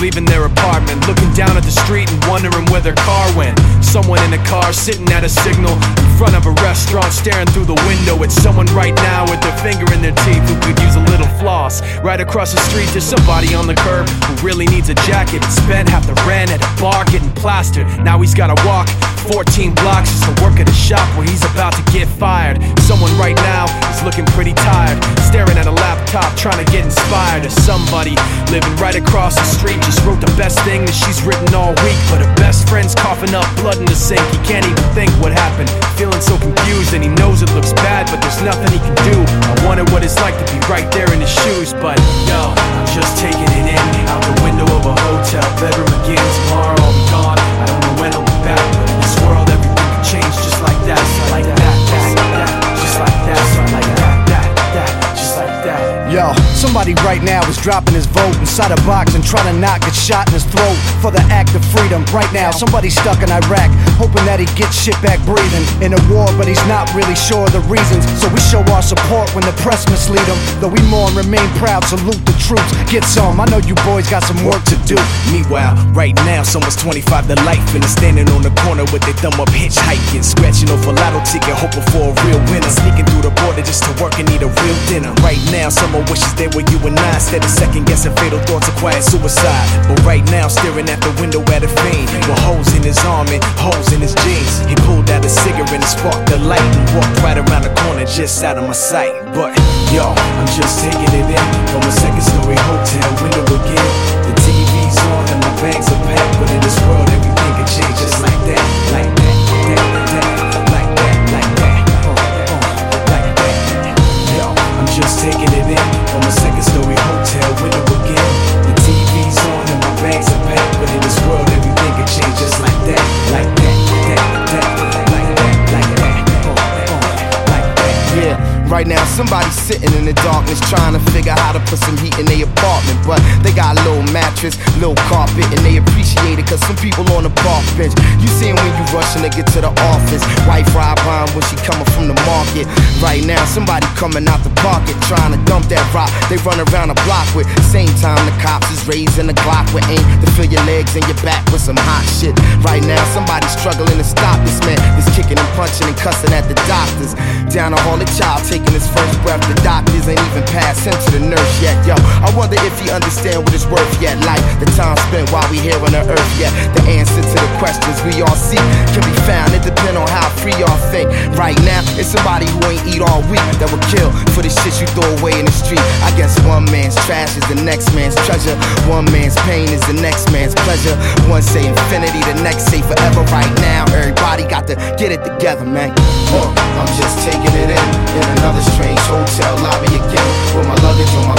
leaving their apartment, looking down at the street and wondering where their car went. Someone in a car sitting at a signal in front of a restaurant, staring through the window at someone right now with their finger in their teeth who could use a little floss. Right across the street, there's somebody on the curb who really needs a jacket. Spent half the rent at a bar getting plastered. Now he's gotta walk 14 blocks just to work at a shop where he's about to get fired. Someone right now is looking pretty tired, staring at a laptop, trying to get inspired. Or somebody living right across the street just wrote the best thing that she's written all week. But her best friend's coughing up blood in the sink. He can't even think what happened. Feeling so confused, and he knows it looks bad, but there's nothing he can do. I wonder what Yo, somebody right now is dropping his vote inside a box and trying to not get shot in his throat for the act of freedom. Right now, somebody's stuck in Iraq, hoping that he gets shit back breathing in a war, but he's not really sure of the reasons. So we show our support when the press mislead him. Though we mourn, remain proud, salute the troops. Get some, I know you boys got some work to do. Meanwhile, right now, someone's 25 to life and is standing on the corner with their thumb up hitchhiking, scratching off a lotto ticket, hoping for a real winner. Sneaking through the border just to work and eat a real dinner. Right now, someone wishes they were you and I instead of second guessing fatal thoughts of quiet suicide. But right now, staring at the window at a fiend with holes in his arm and holes in his jeans. He pulled out a cigarette and sparked the light and walked right around the corner just out of my sight. But yo, I'm just taking it in from a second story hotel window again. Right now somebody's sitting in the darkness trying to figure how to put some heat in their apartment. But they got a little mattress, little carpet, and they appreciate it cause some people on the park bench. You see when you rushing to get to the office. Wife ride 'em when she coming from the market. Right now, somebody coming out the pocket trying to dump that rock. They run around the block with. Same time the cops is raising the Glock with aim to fill your legs and your back with some hot shit. Right now, somebody's struggling to stop this man. That's kicking and punching and cussing at the doctors. Down a hall, the child taking his first breath. The doctors ain't even passed him to the nurse yet. Yo, I wonder if he understand what it's worth yet. Like the time spent while we here on the earth yet. The answer to the questions we all seek can be found. It depends on how free y'all think. Right now, it's somebody who ain't eat all week that will kill for the shit you throw away in the street. I guess one man's trash is the next man's treasure. One man's pain is the next man's pleasure. One say infinity, the next say forever. Right now, to get it together, man. Uh, I'm just taking it in in another strange hotel lobby again with my luggage on my